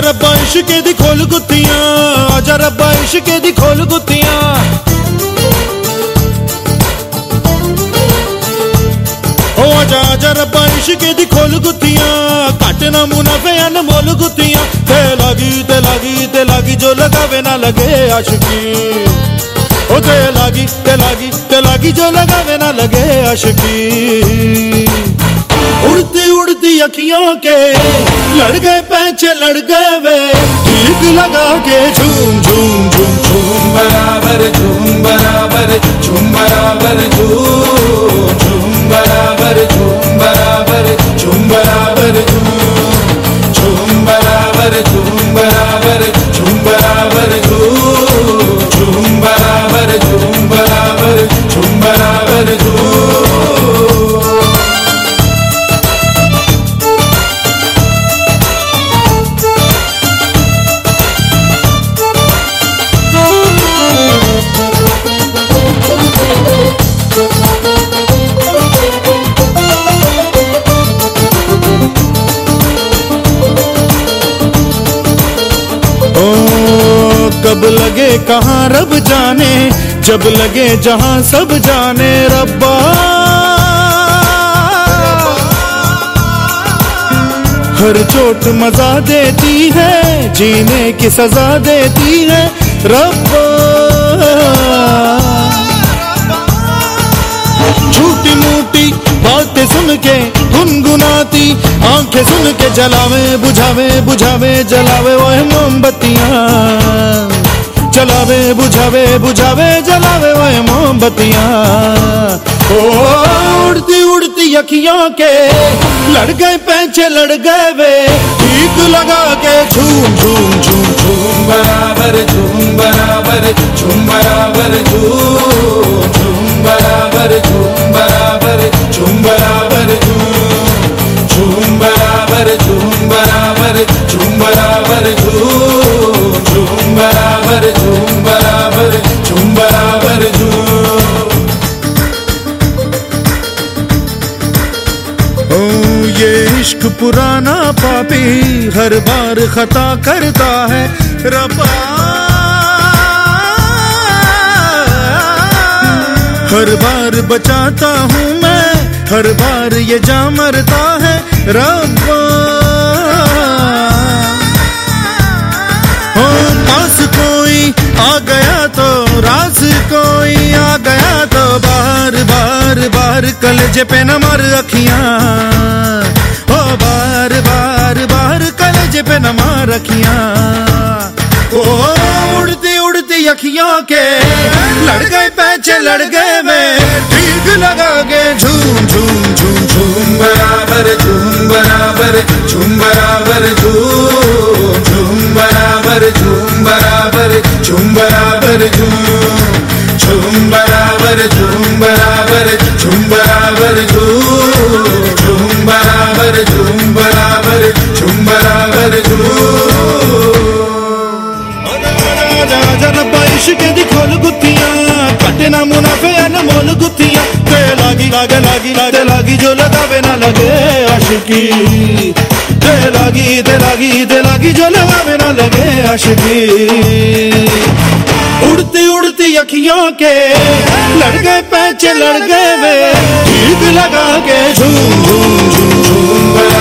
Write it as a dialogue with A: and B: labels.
A: रब्बा इश्क दी खोल गुत्तियाँ रब्बा इश्क दी खोल गुत्तियाँ। ओ आजा आजा रब्बा इश्क दी खोल गुत्तियाँ घट ना मुनाफे अनमोल गुत्तियाँ। ते लगी, ते ते जो लगावे ना लगे आशिकी। ओ ते लगी, ते ते जो लगावे ना लगे आशिकी। उड़ती उड़ती अखियों के लड़ गए पैचे लड़ गए वे ठीक लगा के झूम झूम झूम झूम,
B: बराबर झूम बराबर झूम बराबर, झूम।
A: कब लगे कहाँ रब जाने, जब लगे जहाँ सब जाने, रब्बा। हर चोट मज़ा देती है, जीने की सजा देती है, रब्बा। झूठी मूठी बातें सुन के गुनगुनाती, आँखें सुन के जलावे, बुझावे बुझावे, जलावे, ओए मोमबत्तियाँ। जलावे, बुझावे बुझावे, जलावे वो मोमबत्तियाँ। ओ, उड़ती उड़ती अखियों के, लड़ गए पैंचे लड़ गए वे। ठीक लगा के झूम झूम झूम झूम,
B: बराबर झूम बराबर झूम बराबर, झूम।
A: ये इश्क पुराना पापी हर बार खता करता है रबा हर बार बचाता हूँ मैं, हर बार ये जा मरता है रब्बा। हो पास कोई आ गया तो रास कोई आ गया तो बार बार बार कलेजे पे न मार अखियाँ। कलेजे पे न मार अखियाँ ओ, उड़ती उड़ती अखियों के लड़ गए पैचे लड़ गए वे ठीक लगा के झूम झूम झूम झूम,
B: बराबर झूम बराबर झूम बराबर, झूम झूम, बराबर झूम बराबर झूम बराबर, झूम झूम, बराबर झूम, बराबर
A: लागी, लागे, लागी लागी जो लगावे ना लगे आशिकी लागी लागी लागी, जो लगावे ना लगे आशिकी उड़ती उड़ती अखियों के लड़ गए पैचे लड़ गए वे ठीक लगा के झूम झूम झूम
B: झूम।